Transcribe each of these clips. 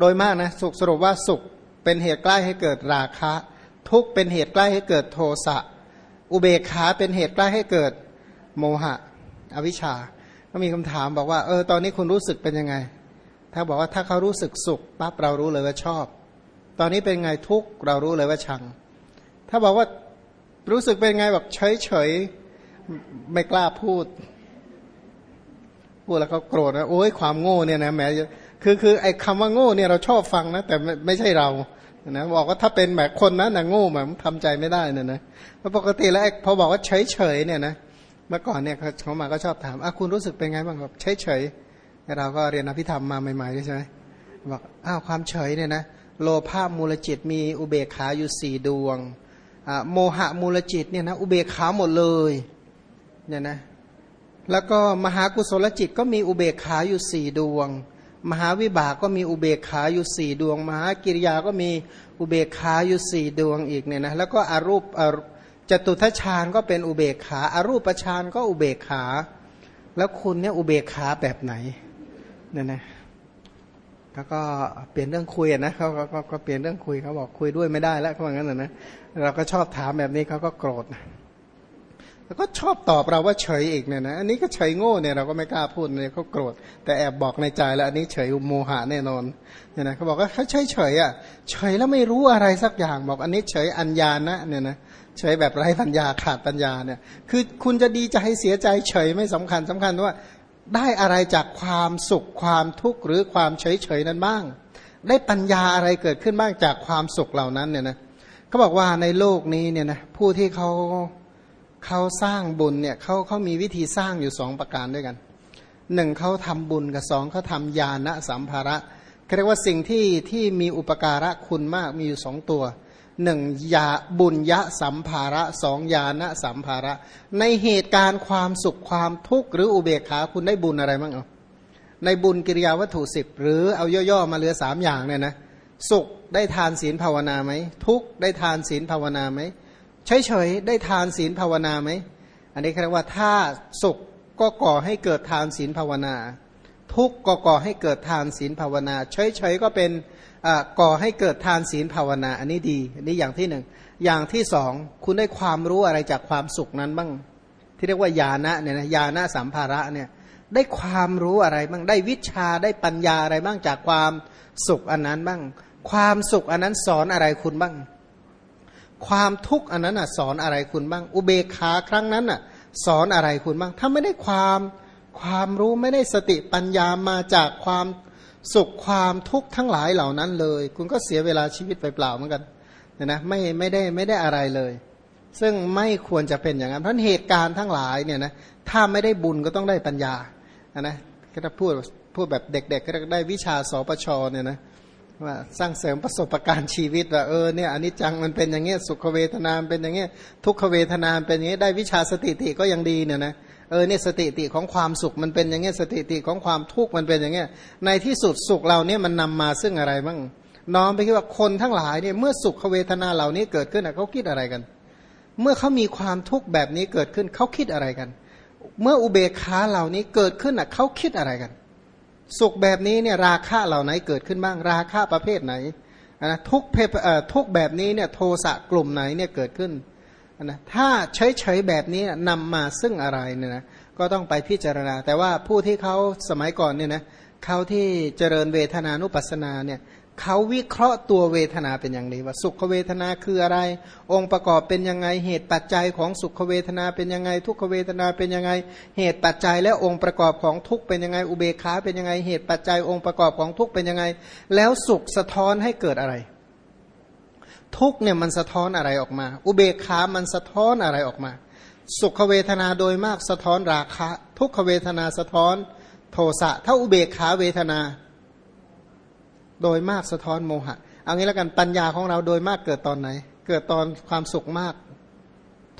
โดยมากนะสุขสรุปว่าสุขเป็นเหตุใกล้ให้เกิดราคะ ทุกเป็นเหตุใกล้ให้เกิดโทสะอุเบกขาเป็นเหตุใกล้ให้เกิดโมหะ อวิชชา ก็มีคำถามบอกว่าเออตอนนี้คุณรู้สึกเป็นยังไง ถ้าบอกว่าถ้าเขารู้สึกสุขปั๊บเรารู้เลยว่าชอบ ตอนนี้เป็นไงทุกเรารู้เลยว่าชัง ถ้าบอกว่ารู้สึกเป็นไงแบบเฉยเฉยไม่กล้าพูดพูดแล้วเขาโกรธนะโอ้ยความโง่เนี่ยนะแหม คือคือไอ้คำว่าโง่เนี่ยเราชอบฟังนะ แต่ไม่ไม่ใช่เรานะบอกว่าถ้าเป็นแบบคนนั้นะโง่แบบทำใจไม่ได้นะนะเพราะปกติแล้วพอบอกว่าเฉยเฉยเนี่ยนะเมื่อก่อนเนี่ยเขามาก็ชอบถามอะคุณรู้สึกเป็นไงบ้างแบบเฉยเฉยเราก็เรียนอภิธรรมมาใหม่ๆใช่ไหมบอกอ้าวความเฉยเนี่ยนะโลภะมูลจิตมีอุเบกขาอยู่สี่ดวงโมหะมูลจิตเนี่ยนะอุเบกขาหมดเลยเนี่ยนะแล้วก็มหากุศลจิตก็มีอุเบกขาอยู่สี่ดวง มหาวิบากก็มีอุเบกขาอยู่สี่ดวง มหากิริยาก็มีอุเบกขาอยู่สี่ดวงอีกเนี่ยนะแล้วก็อรูปจตุทัชฌานก็เป็นอุเบกขาอารูปฌานก็อุเบกขา แล้วคุณเนี่ยอุเบกขาแบบไหนเนี่ยนะเขาก็เปลี่ยนเรื่องคุยนะเขาก็เปลี่ยนเรื่องคุยเขาบอกคุยด้วยไม่ได้แล้วเขาบอกงั้นนะเราก็ชอบถามแบบนี้เขาก็โกรธ แล้วก็ชอบตอบเราว่าเฉยอีกเนี่ยนะอันนี้ก็เฉยโง่เนี่ยเราก็ไม่กล้าพูดเลยเขาโกรธ แต่แอบบอกในใจแล้วอันนี้เฉยโมหะแน่นอนเนี่ยนะเขาบอกว่าเขาเฉยเฉยอะเฉยแล้วไม่รู้อะไรสักอย่างบอกอันนี้เฉยอัญญานะเนี่ยนะเฉยแบบไร้ปัญญาขาดปัญญาเนี่ยคือคุณจะดีใจเสียใจเฉยไม่สำคัญสำคัญว่าได้อะไรจากความสุขความทุกข์หรือความเฉยเฉยนั้นบ้าง ได้ปัญญาอะไรเกิดขึ้นบ้างจากความสุขเหล่านั้นเนี่ยนะเขาบอกว่าในโลกนี้เนี่ยนะผู้ที่เขา เขาสร้างบุญเนี่ยเขาเขามีวิธีสร้างอยู่สองประการด้วยกันหนึ่งเขาทำบุญกับสองเขาทำญาณสัมภาระเรียกว่าสิ่งที่ที่มีอุปการะคุณมากมีอยู่สองตัวหนึ่งยาบุญยะสัมภาระสองญาณสัมภาระ ในเหตุการณ์ความสุขความทุกข์หรืออุเบกขาคุณได้บุญอะไรบ้างเอาในบุญกิริยาวัตถุสิบหรือเอาย่อๆมาเหลือสามอย่างเนี่ยนะสุขได้ทานศีลภาวนาไหมทุกได้ทานศีลภาวนาไหม เฉยๆได้ทานศีลภาวนาไหมอันนี้เรียกว่าถ้าสุขก็ก่อให้เกิดทานศีลภาวนา ทุกก็ก่อให้เกิดทานศีลภาวนา เฉยๆก็เป็นก่อให้เกิดทานศีลภาวนา อันนี้ดีอันนี้อย่างที่หนึ่งอย่างที่สองคุณได้ความรู้อะไรจากความสุขนั้นบ้าง ที่เรียกว่าญาณะเนี่ยนะญาณะสัมภาระเนี่ยได้ความรู้อะไรบ้างได้วิชาได้ปัญญาอะไรบ้างจากความสุขอันนั้นบ้าง ความสุขอันนั้นสอนอะไรคุณบ้าง ความทุกข์อันนั้นอะสอนอะไรคุณบ้าง อุเบกขาครั้งนั้นอะ สอนอะไรคุณบ้าง ถ้าไม่ได้ความความรู้ไม่ได้สติปัญญามาจากความสุขความทุกข์ทั้งหลายเหล่านั้นเลย คุณก็เสียเวลาชีวิตไปเปล่าเหมือนกันนะนะไม่ไม่ได้ไม่ได้อะไรเลย ซึ่งไม่ควรจะเป็นอย่างนั้นเพราะเหตุการณ์ทั้งหลายเนี่ยนะถ้าไม่ได้บุญก็ต้องได้ปัญญานะก็ถ้าพูดพูดแบบเด็ก ๆ ก็ได้วิชาสปชเนี่ยนะ ว่าสร้างเสริมประสบการณ์ชีวิตว่าเออเนี่ยอันนี้จังมันเป็นอย่างเงี้ยสุขเวทนามเป็นอย่างเงี้ยทุกขเวทนามเป็นอย่างเงี้ยได้วิชาสติติก็ยังดีเนี่ยนะเออเนี่ยสติติของความสุขมันเป็นอย่างเงี้ยสติติของความทุกข์มันเป็นอย่างเงี้ยในที่สุดสุขเราเนี่ยมันนำมาซึ่งอะไรบ้างน้อมไปคิดว่าคนทั้งหลายเนี่ยเมื่อสุขเวทนาเหล่านี้เกิดขึ้นเขาคิดอะไรกัน เมื่อเขามีความทุกข์แบบนี้เกิดขึ้นเขาคิดอะไรกัน เมื่ออุเบกขาเหล่านี้เกิดขึ้นอะเขาคิดอะไรกัน สุขแบบนี้เนี่ยราคะเหล่าไหนเกิดขึ้นบ้างราคะประเภทไหนนะทุกเพทุกแบบนี้เนี่ยโทสะกลุ่มไหนเนี่ยเกิดขึ้นนะถ้าเฉยๆแบบนี้นำมาซึ่งอะไรเนี่ยนะก็ต้องไปพิจารณา แต่ว่าผู้ที่เขาสมัยก่อนเนี่ยนะเขาที่เจริญเวทนานุปัสสนาเนี่ย เขาวิเคราะห์ตัวเวทนาเป็นอย่างนี้ว่าสุขเวทนาคืออะไร องค์ประกอบเป็นยังไงเหตุปัจจัยของสุขเวทนาเป็นยังไง ทุกขเวทนาเป็นยังไง เหตุปัจจัยและองค์ประกอบของทุกเป็นยังไง อุเบกขาเป็นยังไงเหตุปัจจัยองค์ประกอบของทุกเป็นยังไง แล้วสุขสะท้อนให้เกิดอะไร ทุกเนี่ยมันสะท้อนอะไรออกมา อุเบกขามันสะท้อนอะไรออกมา สุขเวทนาโดยมากสะท้อนราคะ ทุกขเวทนาสะท้อน โทสะถ้าอุเบกขาเวทนา โดยมากสะท้อนโมหะ เอางี้แล้วกันปัญญาของเราโดยมากเกิดตอนไหน เกิดตอนความสุขมาก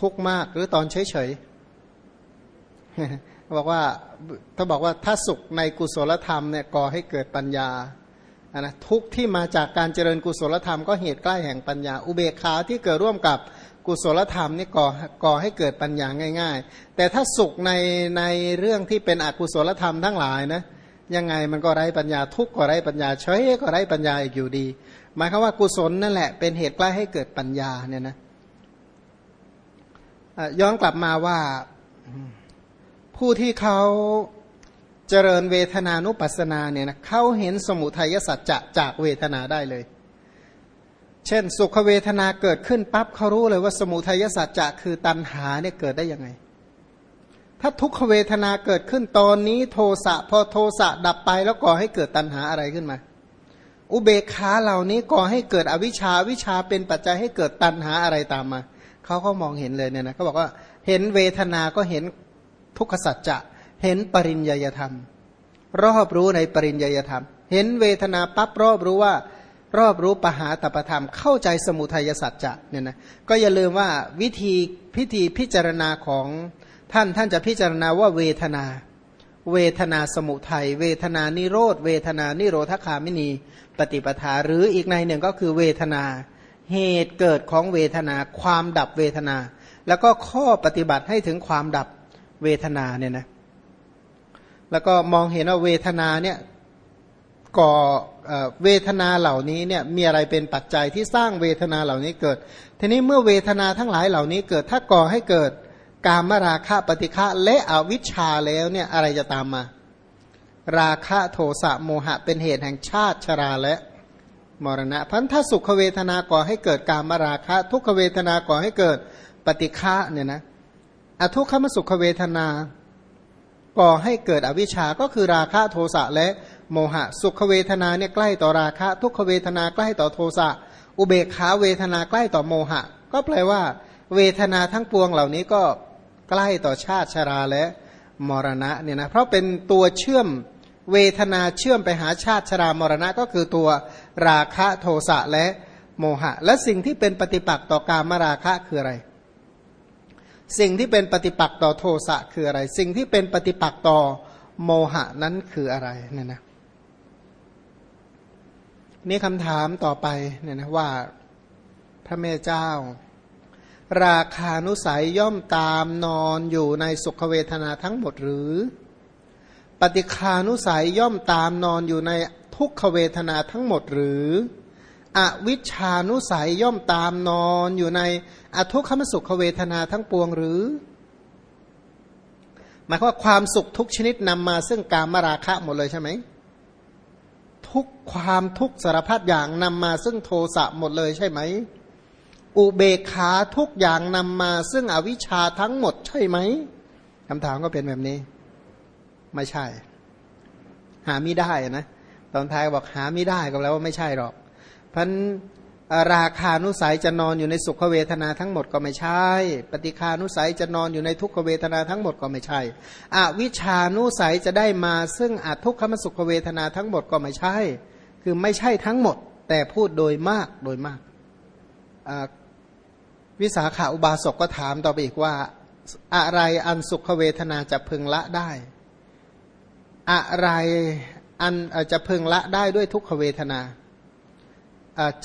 ทุกมากหรือตอนเฉยเฉยบอกว่าถ้าบอกว่าถ้าสุขในกุศลธรรมเนี่ยก่อให้เกิดปัญญาอะนะทุกที่มาจากการเจริญกุศลธรรมก็เหตุใกล้แห่งปัญญา อุเบกขาที่เกิดร่วมกับกุศลธรรมนี่ก่อก่อให้เกิดปัญญาง่าย ๆ แต่ถ้าสุขในในเรื่องที่เป็นอกุศลธรรมทั้งหลายนะ ยังไงมันก็ไร้ปัญญาทุกข์ก็ไร้ปัญญาเฉยก็ไร้ปัญญาอีกอยู่ดี หมายความว่ากุศลนั่นแหละเป็นเหตุใกล้ให้เกิดปัญญาเนี่ยนะย้อนกลับมาว่าผู้ที่เขาเจริญเวทนานุปัสสนาเนี่ยนะเขาเห็นสมุทัยสัจจะจากเวทนาได้เลย เช่น สุขเวทนาเกิดขึ้นปั๊บเขารู้เลยว่าสมุทัยสัจจะคือตัณหาเนี่ยเกิดได้ยังไง ถ้าทุกขเวทนาเกิดขึ้นตอนนี้โทสะพอโทสะดับไปแล้วก่อให้เกิดตัณหาอะไรขึ้นมา อุเบกขาเหล่านี้ก่อให้เกิดอวิชชาวิชาเป็นปัจจัยให้เกิดตัณหาอะไรตามมาเขาก็มองเห็นเลยเนี่ยนะเขาบอกว่าเห็นเวทนาก็เห็นทุกขสัจจะเห็นปริญญาธรรม รอบรู้ในปริญญาธรรม เห็นเวทนาปั๊บรอบรู้ว่ารอบรู้ปหาตประธรรม เข้าใจสมุทัยสัจจะเนี่ยนะก็อย่าลืมว่าวิธีพิธีพิจารณาของ ท่านท่านจะพิจารณาว่าเวทนา เวทนาสมุทัยเวทนานิโรธ เวทนานิโรธคามินีปฏิปทา หรืออีกในหนึ่งก็คือเวทนา เหตุเกิดของเวทนา ความดับเวทนา แล้วก็ข้อปฏิบัติให้ถึงความดับเวทนาเนี่ยนะแล้วก็มองเห็นว่าเวทนาเนี่ยก่อเวทนาเหล่านี้เนี่ยมีอะไรเป็นปัจจัยที่สร้างเวทนาเหล่านี้เกิด ทีนี้เมื่อเวทนาทั้งหลายเหล่านี้เกิดถ้าก่อให้เกิด กามราคะปฏิฆะและอวิชชาแล้วเนี่ยอะไรจะตามมา ราคะโทสะโมหะเป็นเหตุแห่งชาติชราและมรณะพันถ้าสุขเวทนาก่อให้เกิดกามราคะ ทุกขเวทนาก่อให้เกิดปฏิฆะเนี่ยนะอทุกขมสุขเวทนา ก่อให้เกิดอวิชชาก็คือราคะโทสะและโมหะ สุขเวทนาเนี่ยใกล้ต่อราคะ ทุกขเวทนาใกล้ต่อโทสะอุเบกขาเวทนาใกล้ต่อโมหะ ก็แปลว่า เวทนาทั้งปวงเหล่านี้ก็ ใกล้ต่อชาติชราและมรณะเนี่ยนะเพราะเป็นตัวเชื่อมเวทนาเชื่อมไปหาชาติชรามรณะก็คือตัวราคะโทสะและโมหะ และสิ่งที่เป็นปฏิปักษ์ต่อการมราคะคืออะไร สิ่งที่เป็นปฏิปักษ์ต่อโทสะคืออะไร สิ่งที่เป็นปฏิปักษ์ต่อโมหะนั้นคืออะไรเนี่ยนะนี่คำถามต่อไปเนี่ยนะว่าพระเมเจ้า ราคานุสัยย่อมตามนอนอยู่ในสุขเวทนาทั้งหมดหรือ ปฏิคานุสัยย่อมตามนอนอยู่ในทุกขเวทนาทั้งหมดหรือ อวิชานุสัยย่อมตามนอนอยู่ในอทุกขมสุขเวทนาทั้งปวงหรือ หมายความว่าความสุขทุกชนิดนำมาซึ่งการมราคะหมดเลยใช่ไหมทุกความทุกสารพัดอย่างนำมาซึ่งโทสะหมดเลยใช่ไหม อุเบกขาทุกอย่างนำมา ซึ่งอวิชชาทั้งหมดใช่ไหมคำถามก็เป็นแบบนี้ ไม่ใช่ หาไม่ได้นะตอนท้ายบอกหาไม่ได้ก็แล้วว่าไม่ใช่หรอกพันราคานุสัยจะนอนอยู่ในสุขเวทนาทั้งหมดก็ไม่ใช่ ปฏิคานุสัยจะนอนอยู่ในทุกขเวทนาทั้งหมดก็ไม่ใช่อวิชานุสัยจะได้มา ซึ่งอาทุกขมสุขเวทนาทั้งหมดก็ไม่ใช่ คือไม่ใช่ทั้งหมด แต่พูดโดยมากโดยมาก วิสาขาอุบาสกก็ถามต่อไปอีกว่า อะไรอันสุขเวทนาจะพึงละได้ อะไรอันจะพึงละได้ด้วยทุกขเวทนา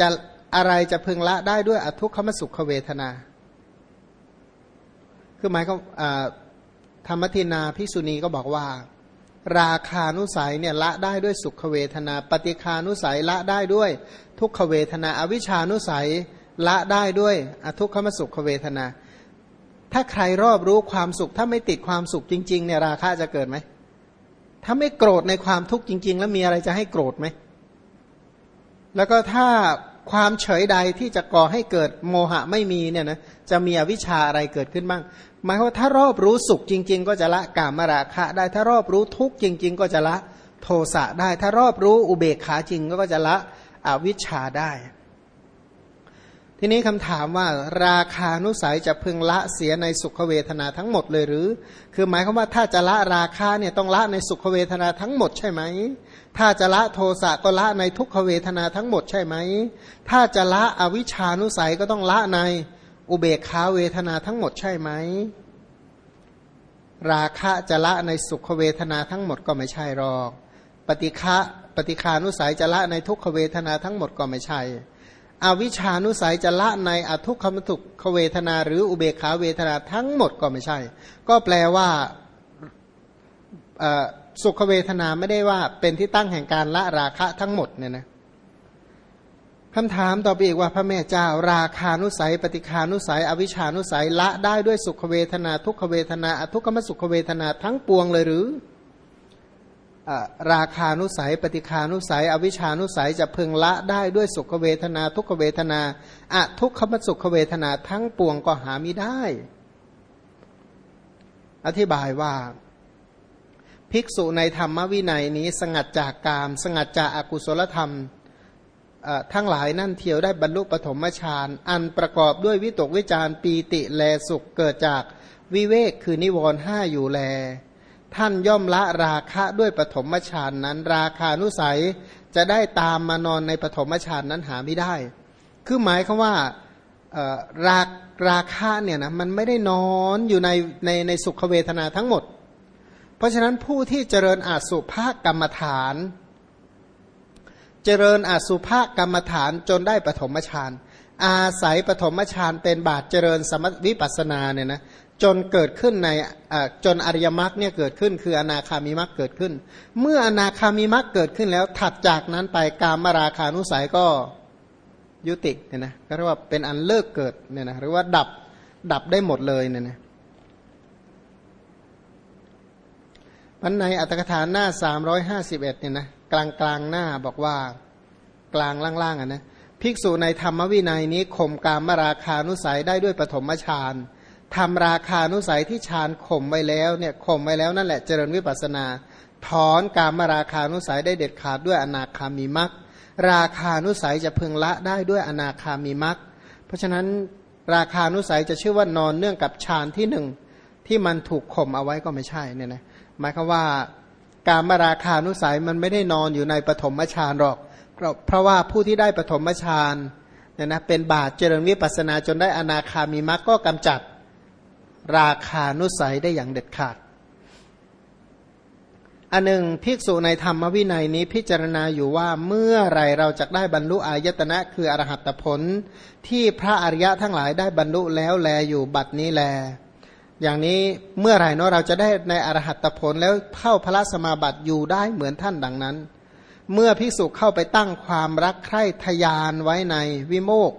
จะอะไรจะพึงละได้ด้วยอทุกขมสุขเวทนา คือหมายก็ธรรมทินาพิสุณีก็บอกว่า ราคานุสัยเนี่ยละได้ด้วยสุขเวทนา ปฏิคานุสัยละได้ด้วยทุกขเวทนา อวิชานุสัย ละได้ด้วยอทุกขมสุขเวทนา ถ้าใครรอบรู้ความสุข ถ้าไม่ติดความสุขจริง ๆ เนี่ยราคาจะเกิดไหมถ้าไม่โกรธในความทุกข์จริง ๆ แล้วมีอะไรจะให้โกรธไหมแล้วก็ถ้าความเฉยใดที่จะก่อให้เกิดโมหะไม่มีเนี่ยนะจะมีอวิชชาอะไรเกิดขึ้นบ้าง หมายว่าถ้ารอบรู้สุขจริง ๆ ก็จะละกามราคะ ได้ถ้ารอบรู้ทุกข์จริง ๆ ก็จะละโทสะได้ ถ้ารอบรู้อุเบกขาจริงก็จะละอวิชชาได้ ทีนี้คำถามว่าราคานุสัยจะพึงละเสียในสุขเวทนาทั้งหมดเลยหรือ คือหมายความว่าถ้าจะละราคาเนี่ยต้องละในสุขเวทนาทั้งหมดใช่ไหม ถ้าจะละโทสะก็ละในทุกขเวทนาทั้งหมดใช่ไหม ถ้าจะละอวิชานุสัยก็ต้องละในอุเบกขาเวทนาทั้งหมดใช่ไหม ราคะจะละในสุขเวทนาทั้งหมดก็ไม่ใช่หรอก ปฏิฆะปฏิคานุสัยจะละในทุกขเวทนาทั้งหมดก็ไม่ใช่ อวิชานุสัยจะละในอทุกขมทุกขเวทนาหรืออุเบกขาเวทนาทั้งหมดก็ไม่ใช่ ก็แปลว่าสุขเวทนาไม่ได้ว่าเป็นที่ตั้งแห่งการละราคะทั้งหมดเนี่ยนะคำถามต่อไปอีกว่าพระแม่เจ้า ราคานุสัย ปฏิคานุสัย อวิชานุสัยละได้ด้วยสุขเวทนา ทุกขเวทนาอทุกขมสุขเวทนาทั้งปวงเลยหรือ ราคานุสัย ปฏิคานุสัย อวิชานุสัยจะพึงละได้ด้วยสุขเวทนา ทุกขเวทนาอะทุกขมสุขเวทนาทั้งปวงก็หาไม่ได้ อธิบายว่า ภิกษุในธรรมวินัยนี้สงัดจากกาม สงัดจากอากุศลธรรมทั้งหลายนั่นเทียวได้บรรลุปฐมฌานอันประกอบด้วยวิตกวิจารปีติแลสุขเกิดจากวิเวกคือนิวรณ์ห้าอยู่แล ท่านย่อมละราคะด้วยปฐมฌานนั้น ราคานุสัยจะได้ตามมานอนในปฐมฌานนั้นหาไม่ได้ คือหมายคือว่าราราคะเนี่ยนะมันไม่ได้นอนอยู่ในในในสุขเวทนาทั้งหมด เพราะฉะนั้นผู้ที่เจริญอาสุภากรรมฐาน เจริญอสุภกรรมฐานจนได้ปฐมฌานอาศัยปฐมฌานเป็นบาทเจริญสมวิปัสนาเนี่ยนะ จนเกิดขึ้นในจนอริยมรรคเนี่ยเกิดขึ้น คืออนาคามิมรรคเกิดขึ้น เมื่ออนาคามิมรรคเกิดขึ้นแล้วถัดจากนั้นไปกามราคานุสัยก็ยุติเนี่ยนะก็เรียกว่าเป็นอันเลิกเกิดเนี่ยนะหรือว่าดับดับได้หมดเลยเนี่ยนะมันในอัตถกถาหน้า 351เนี่ยนะกลางกลางหน้าบอกว่ากลางล่างๆอะนะภิกษุในธรรมวินัยนี้ข่มกามราคานุสัยได้ด้วยปฐมฌาน ทำราคานุสัยที่ฌานข่มไว้แล้วเนี่ยข่มไว้แล้วนั่นแหละเจริญวิปัสนา ถอนกามราคานุสัยได้เด็ดขาดด้วยอนาคามีมักราคานุสัยจะพึงละได้ด้วยอนาคามีมักเพราะฉะนั้นราคานุสัยจะชื่อว่านอนเนื่องกับฌานที่หนึ่งที่มันถูกข่มเอาไว้ก็ไม่ใช่เนี่ยนะหมายความว่าการมาราคานุสัยมันไม่ได้นอนอยู่ในปฐมฌานหรอก เพราะว่าผู้ที่ได้ปฐมฌานเนี่ยนะเป็นบาทเจริญวิปัสนาจนได้อนาคามีมรรคก็กำจัด ราคานุสัยได้อย่างเด็ดขาด อันหนึ่งภิกษุในธรรมวินัยนี้พิจารณาอยู่ว่าเมื่อไรเราจะได้บรรลุอายตนะ คืออรหัตผล ที่พระอริยะทั้งหลายได้บรรลุแล้วแลอยู่บัดนี้แล อย่างนี้เมื่อไรเนาะเราจะได้ในอรหัตผลแล้วเข้าพระสมาบัติอยู่ได้เหมือนท่านดังนั้น เมื่อพิสุเข้าไปตั้งความรักใคร่ทยานไว้ในวิโมก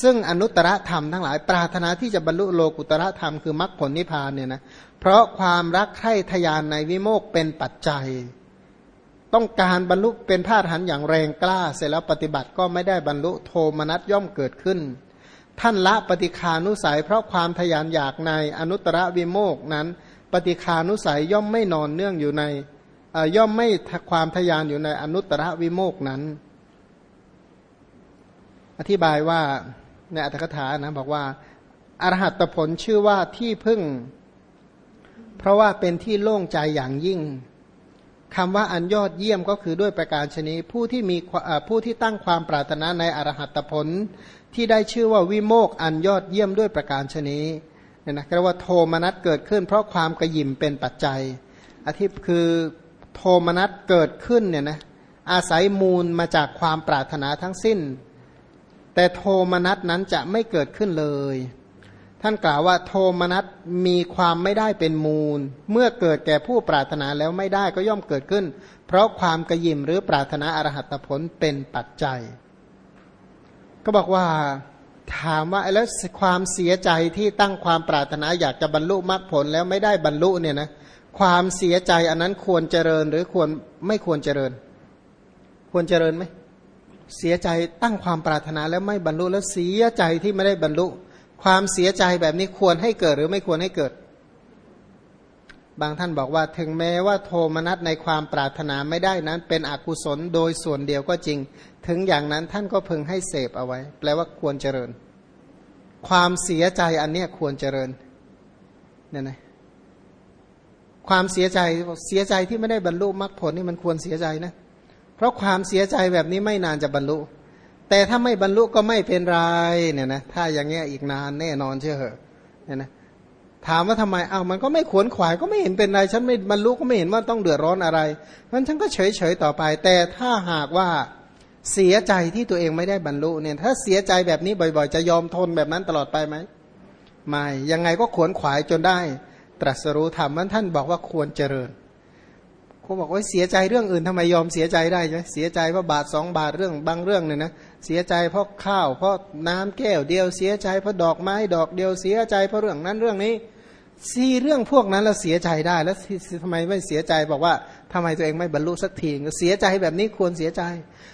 ซึ่งอนุตตรธรรมทั้งหลายปรารถนาที่จะบรรลุโลกุตระธรรมคือมรรคผลนิพพานเนี่ยนะเพราะความรักใคร่ทยานในวิโมกเป็นปัจจัย ต้องการบรรลุเป็นพาหันอย่างแรงกล้า เสร็จแล้วปฏิบัติก็ไม่ได้บรรลุโทมนัสย่อมเกิดขึ้น ท่านละปฏิคานุสัย เพราะความทยานอยากในอนุตตรวิโมกนั้น ปฏิคานุสัยย่อมไม่นอนเนื่องอยู่ในย่อมไม่ความทยานอยู่ในอนุตตรวิโมกนั้น อธิบายว่า ในอัตถกถานะบอกว่าอรหัตผลชื่อว่าที่พึ่ง เพราะว่าเป็นที่โล่งใจอย่างยิ่งคำว่าอันยอดเยี่ยมก็คือด้วยประการชนิผู้ที่มีผู้ที่ตั้งความปรารถนาในอรหัตผล ที่ได้ชื่อว่าวิโมกอันยอดเยี่ยมด้วยประการชนีเนี่ยนะเรียกว่าโทมนัสเกิดขึ้น เพราะความกระยิมเป็นปัจจัยอธิคือโทมนัสเกิดขึ้นเนี่ยนะอาศัยมูลมาจากความปรารถนาทั้งสิ้น แต่โทมนัสนั้นจะไม่เกิดขึ้นเลย ท่านกล่าวว่า โทมนัสมีความไม่ได้เป็นมูล เมื่อเกิดแก่ผู้ปรารถนาแล้วไม่ได้ก็ย่อมเกิดขึ้น เพราะความกระยิมหรือปรารถนาอรหัตผลเป็นปัจจัย ก็บอกว่าถามว่าแล้วความเสียใจที่ตั้งความปรารถนาอยากจะบรรลุมรรคผลแล้วไม่ได้บรรลุเนี่ยนะความเสียใจอันนั้นควรเจริญหรือควรไม่ควรเจริญ ควรเจริญไหม เสียใจตั้งความปรารถนาแล้วไม่บรรลุแล้วเสียใจที่ไม่ได้บรรลุ ความเสียใจแบบนี้ควรให้เกิดหรือไม่ควรให้เกิด บางท่านบอกว่าถึงแม้ว่าโทมนัสในความปรารถนาไม่ได้นั้น เป็นอกุศลโดยส่วนเดียวก็จริง ถึงอย่างนั้นท่านก็พึงให้เสพเอาไว้ แปลว่าควรเจริญ ความเสียใจอันเนี้ยควรเจริญเนี่ยนะความเสียใจเสียใจที่ไม่ได้บรรลุมรรคผลนี่มันควรเสียใจนะเราะความเสียใจแบบนี้ไม่นานจะบรรลุ แต่ถ้าไม่บรรลุก็ไม่เป็นไรเนี่ยนะถ้าอย่างเงี้ยอีกนานแน่นอนเชื่อเหอะเนี่ยนะถามว่าทำไมเอ้ามันก็ไม่ขวนขวายก็ไม่เห็นเป็นไร ฉันไม่บรรลุก็ไม่เห็นว่าต้องเดือดร้อนอะไรมันฉันก็เฉยเฉยต่อไป แต่ถ้าหากว่าเสียใจที่ตัวเองไม่ได้บรรลุเนี่ยถ้าเสียใจแบบนี้บ่อยๆ จะยอมทนแบบนั้นตลอดไปไหมไม่ยังไงก็ขวนขวายจนได้ ตรัสรู้ธรรมมันท่านบอกว่าควรเจริญ เขาบอกว่าเสียใจเรื่องอื่นทำไมยอมเสียใจได้ใช่ไหมเสียใจเพราะบาทสองบาทเรื่องบางเรื่องเนี่ยนะเสียใจเพราะข้าว เพราะน้ำแก้วเดียวเสียใจเพราะดอกไม้ดอกเดียวเสียใจเพราะเรื่องนั้นเรื่องนี้ซีเรื่องพวกนั้นเราเสียใจได้แล้วทำไมไม่เสียใจบอกว่าทำไมตัวเองไม่บรรลุสักทีเสียใจแบบนี้ควรเสียใจ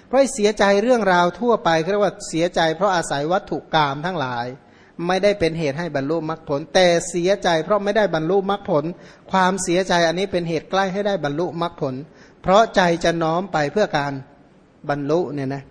เพราะเสียใจเรื่องราวทั่วไปเรียกว่าเสียใจเพราะอาศัยวัตถุกรรมทั้งหลาย ไม่ได้เป็นเหตุให้บรรลุมรรคผล แต่เสียใจเพราะไม่ได้บรรลุมรรคผล ความเสียใจอันนี้เป็นเหตุใกล้ให้ได้บรรลุมรรคผล เพราะใจจะน้อมไปเพื่อการบรรลุเนี่ยนะเ